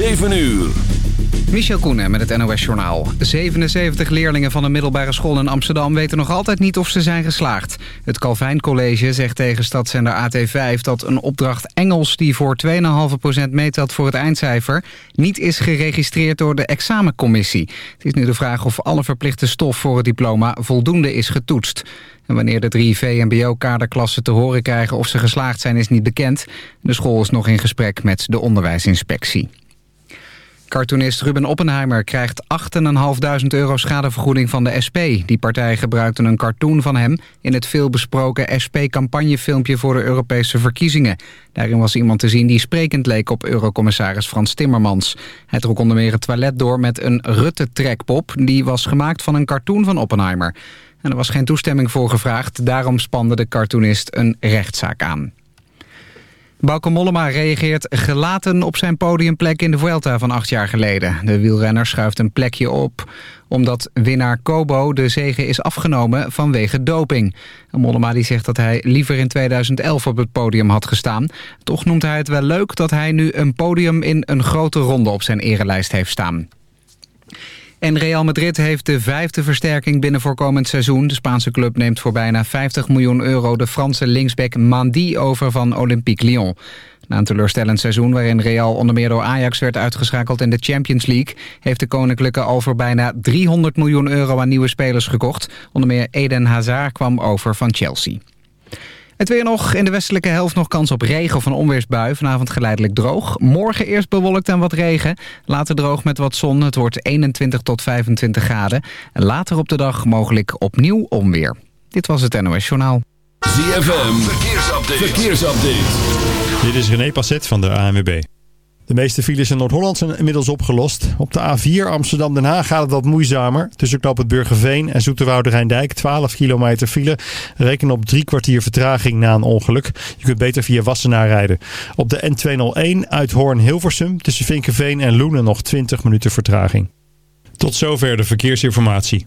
7 uur. Michel Koenen met het NOS-journaal. 77 leerlingen van een middelbare school in Amsterdam weten nog altijd niet of ze zijn geslaagd. Het Calvijn College zegt tegen stadszender AT5 dat een opdracht Engels die voor 2,5% meetelt voor het eindcijfer niet is geregistreerd door de examencommissie. Het is nu de vraag of alle verplichte stof voor het diploma voldoende is getoetst. En wanneer de drie VMBO-kaderklassen te horen krijgen of ze geslaagd zijn is niet bekend. De school is nog in gesprek met de onderwijsinspectie. Cartoonist Ruben Oppenheimer krijgt 8.500 euro schadevergoeding van de SP. Die partij gebruikte een cartoon van hem in het veelbesproken SP-campagnefilmpje voor de Europese verkiezingen. Daarin was iemand te zien die sprekend leek op eurocommissaris Frans Timmermans. Hij trok onder meer het toilet door met een Rutte-trekpop. Die was gemaakt van een cartoon van Oppenheimer. En er was geen toestemming voor gevraagd. Daarom spande de cartoonist een rechtszaak aan. Bauke Mollema reageert gelaten op zijn podiumplek in de Vuelta van acht jaar geleden. De wielrenner schuift een plekje op omdat winnaar Kobo de zege is afgenomen vanwege doping. Mollema die zegt dat hij liever in 2011 op het podium had gestaan. Toch noemt hij het wel leuk dat hij nu een podium in een grote ronde op zijn erelijst heeft staan. En Real Madrid heeft de vijfde versterking binnen voorkomend seizoen. De Spaanse club neemt voor bijna 50 miljoen euro de Franse linksback Mandy over van Olympique Lyon. Na een teleurstellend seizoen waarin Real onder meer door Ajax werd uitgeschakeld in de Champions League... heeft de Koninklijke al voor bijna 300 miljoen euro aan nieuwe spelers gekocht. Onder meer Eden Hazard kwam over van Chelsea. Het weer nog. In de westelijke helft nog kans op regen of een onweersbui. Vanavond geleidelijk droog. Morgen eerst bewolkt en wat regen. Later droog met wat zon. Het wordt 21 tot 25 graden. En later op de dag mogelijk opnieuw onweer. Dit was het NOS Journaal. ZFM. Verkeersupdate. Verkeersupdate. Dit is René Passet van de ANWB. De meeste files in Noord-Holland zijn inmiddels opgelost. Op de A4 Amsterdam-Den Haag gaat het wat moeizamer. Tussen knap het Burgerveen en Zoeterwoude Rijndijk 12 kilometer file. Reken op drie kwartier vertraging na een ongeluk. Je kunt beter via Wassenaar rijden. Op de N201 uit Hoorn-Hilversum tussen Vinkenveen en Loenen nog 20 minuten vertraging. Tot zover de verkeersinformatie.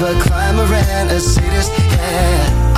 a climber and a sadist, yeah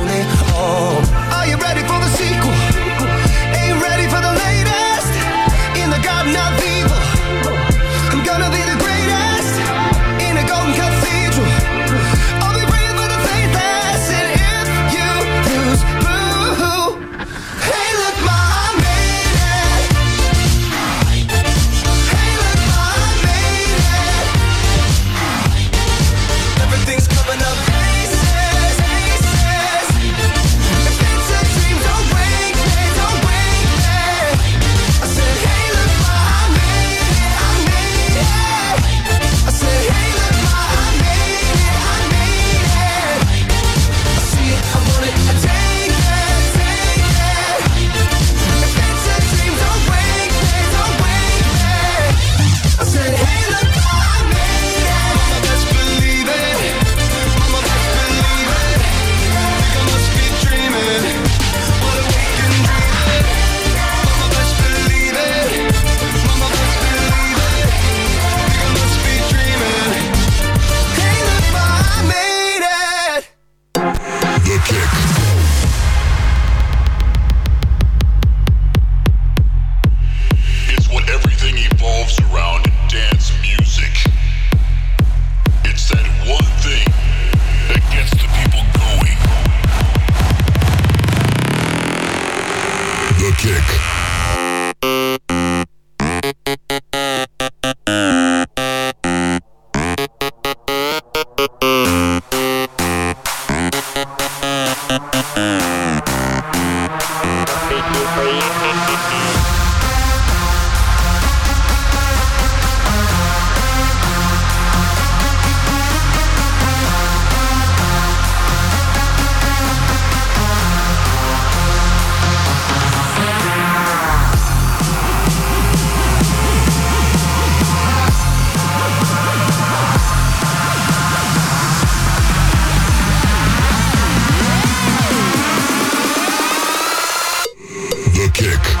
Kick.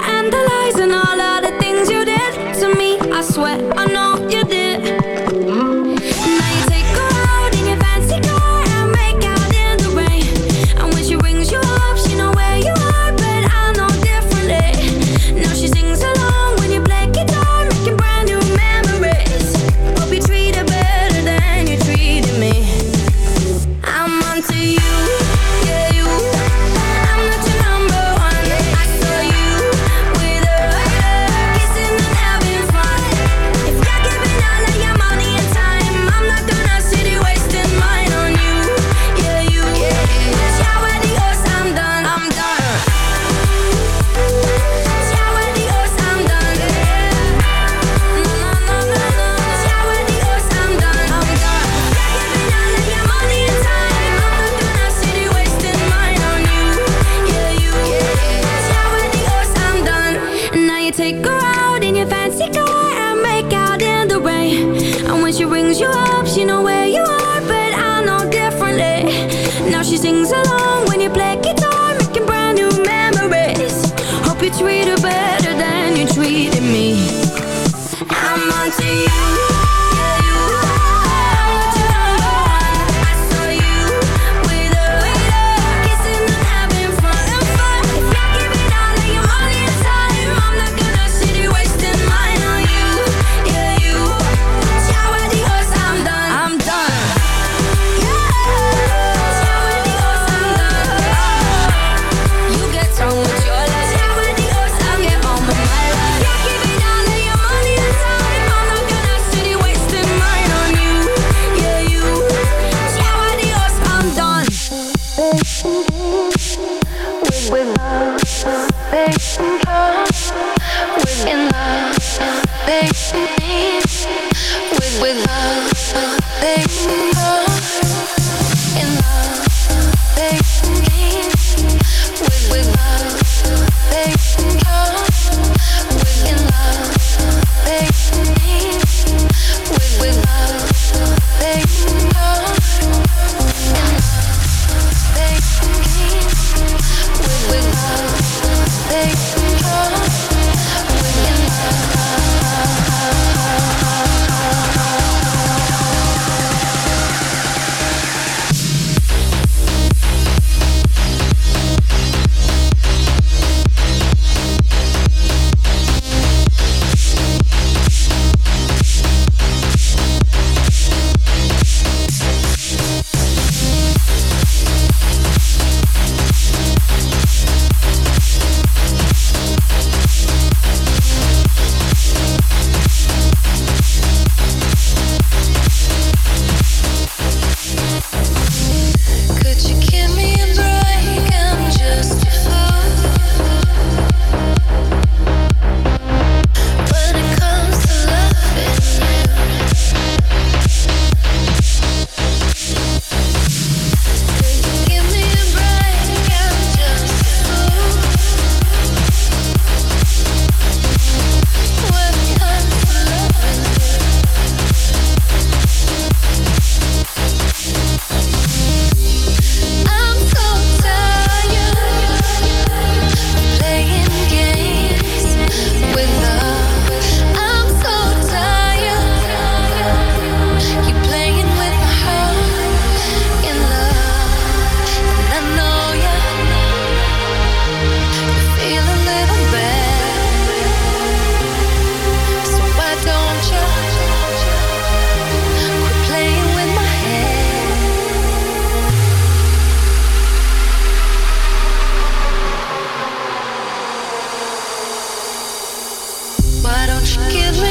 Give me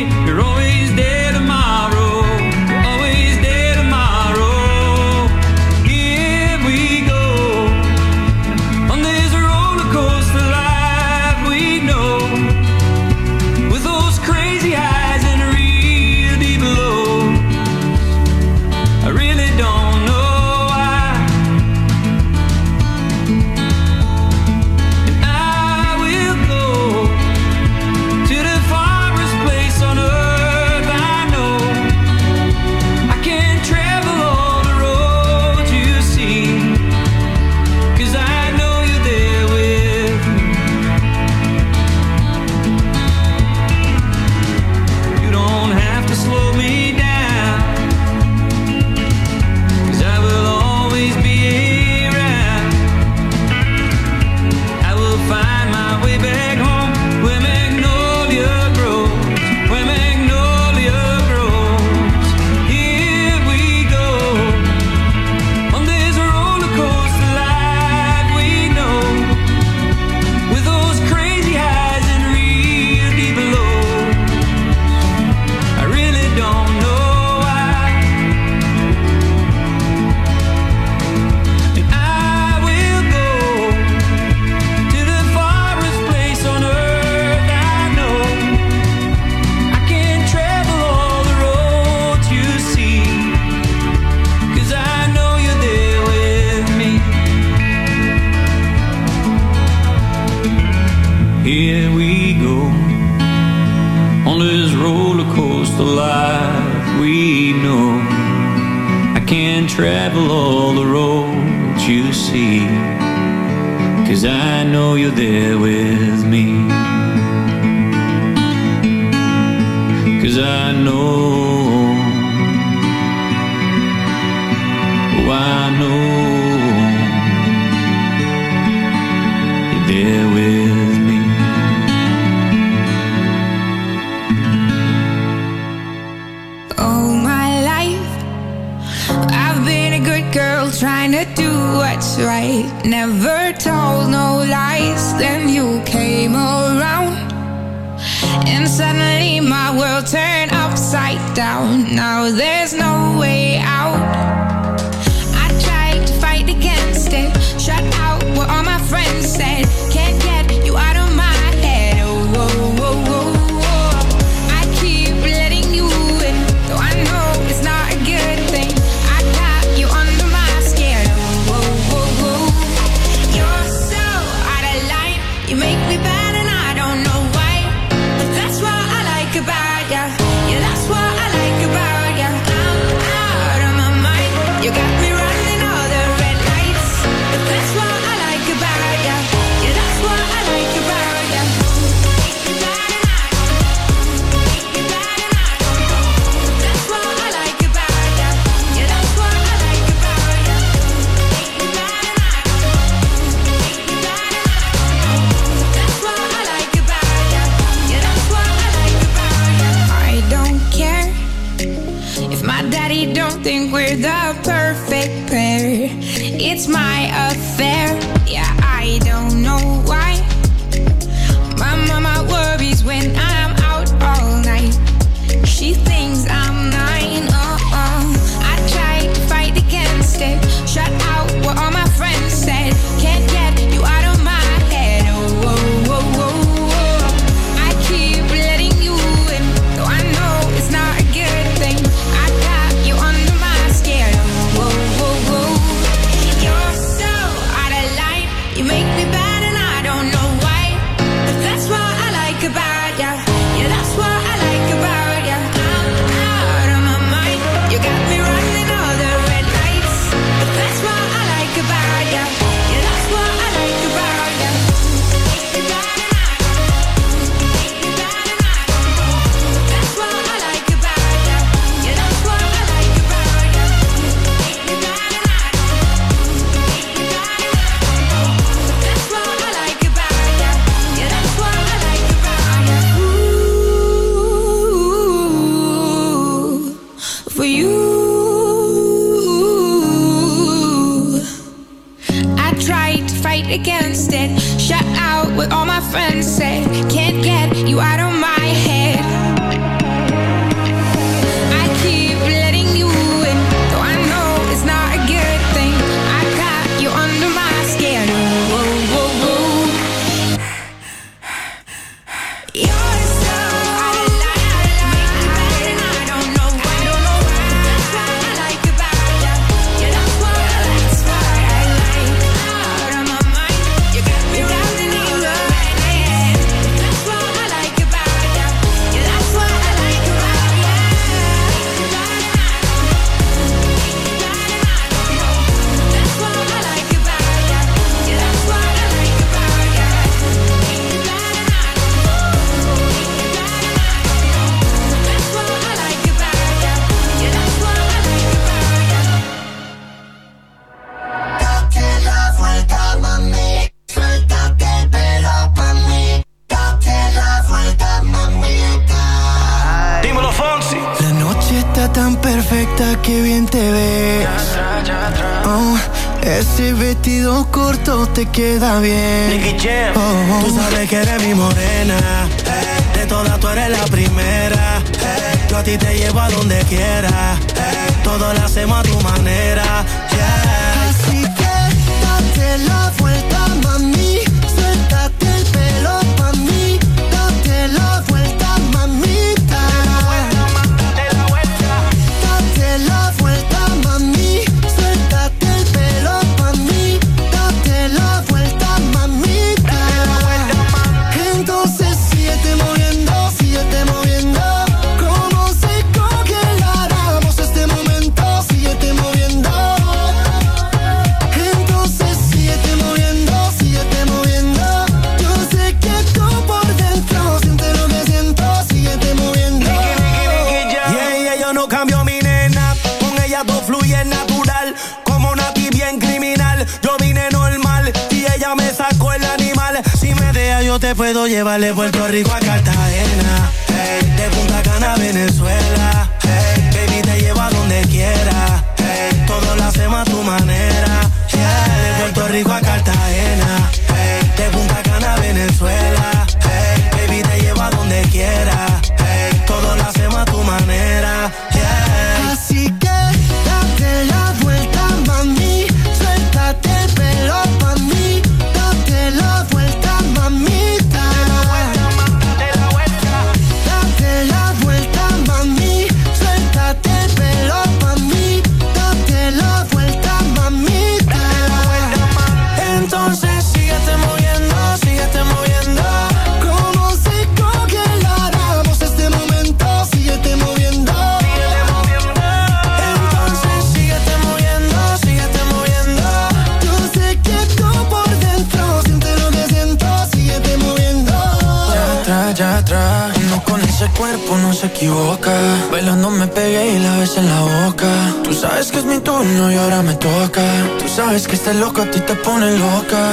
que a ti te pone loca.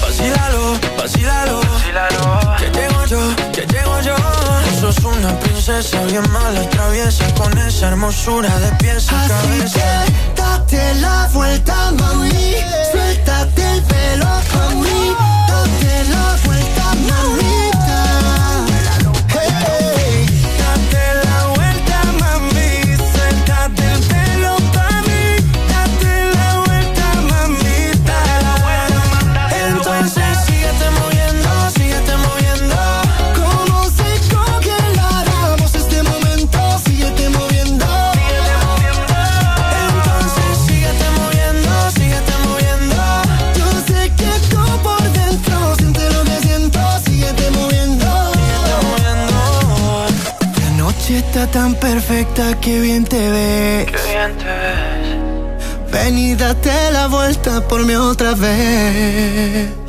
Vacílalo, vacílalo. Que llego yo, que llego yo. Tú sos una princesa bien mala, traviesa. Con esa hermosura de pies a Así cabeza. que date la vuelta, mami. Suéltate el pelo, mami. Date la vuelta, mamita. Tan perfecta que bien te ves. Qué bien te ves. Ven y date la vuelta por mí otra vez.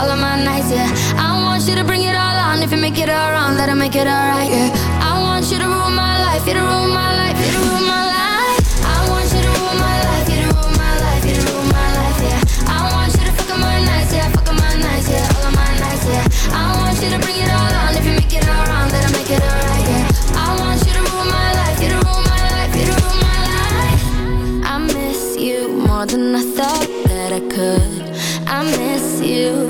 All of my nights, yeah. I want you to bring it all on, if you make it all wrong, let it make it alright, yeah. I want you to rule my life, you to rule my life, you to rule my life. I want you to rule my life, you to rule my life, you to rule my life, yeah. I want you to fuck up my nights, yeah, fuck up my nights, yeah, all of my nights, yeah. I want you to bring it all on, if you make it all wrong, let make it alright, yeah. I want you to rule my life, you to rule my life, you to rule my life. I miss you more than I thought that I could. I miss you.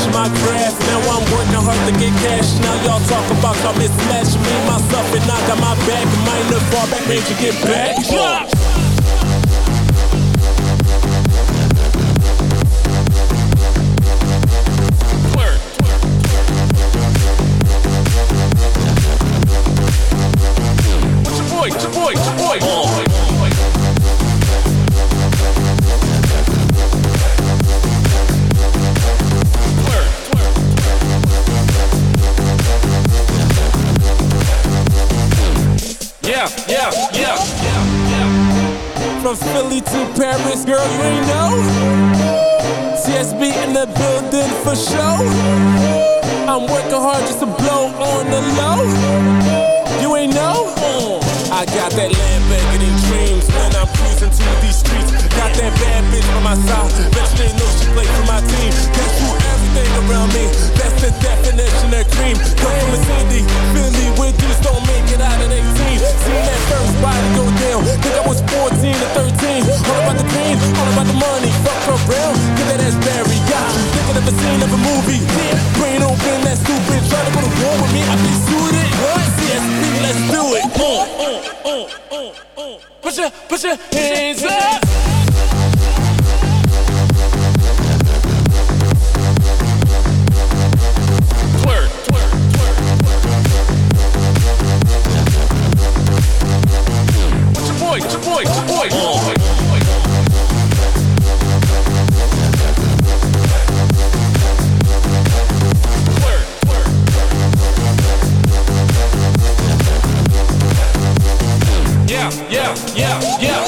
Establish my craft. Now I'm working hard to get cash. Now y'all talk about y'all mismatch me, myself, and I got my back. Minor far back, made you get back. Drop. From Philly to Paris, girl, you ain't know. TSB in the building for show. I'm working hard just to blow on the low. You ain't know? Uh. I got that Lamborghini dreams when I'm cruising to these streets. Got that bad bitch on my side. You didn't know she played for my team. That's through everything around me. That's the definition of cream. Come from a city, Philly, where dudes don't make it out at 18. Seen that first body go down. Think I was 14 or 13. All about the cream, all about the money. Fuck her brown, get that ass Barry. Yeah, thinking of a scene of a movie. Brain open, that stupid. Try to go to war with me, I be suited. What? CSP, let's do it. Uh, uh, uh, uh, uh. Put your, put your hands up. Yeah, yeah, yeah,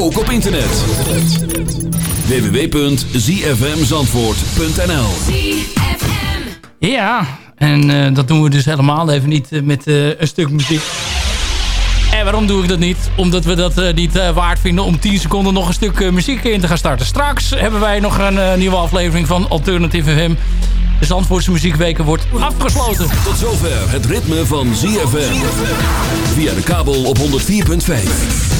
ook op internet. www.zfmzandvoort.nl Ja, en eh, dat doen we dus helemaal even niet eh, met eh, een stuk muziek. En waarom doe ik dat niet? Omdat we dat niet waard vinden om 10 seconden nog een stuk muziek in te gaan starten. Straks hebben wij nog een nieuwe aflevering van Alternative FM. De Zandvoortse Muziekweken wordt afgesloten. Tot zover het ritme van ZFM. Via de kabel op 104.5.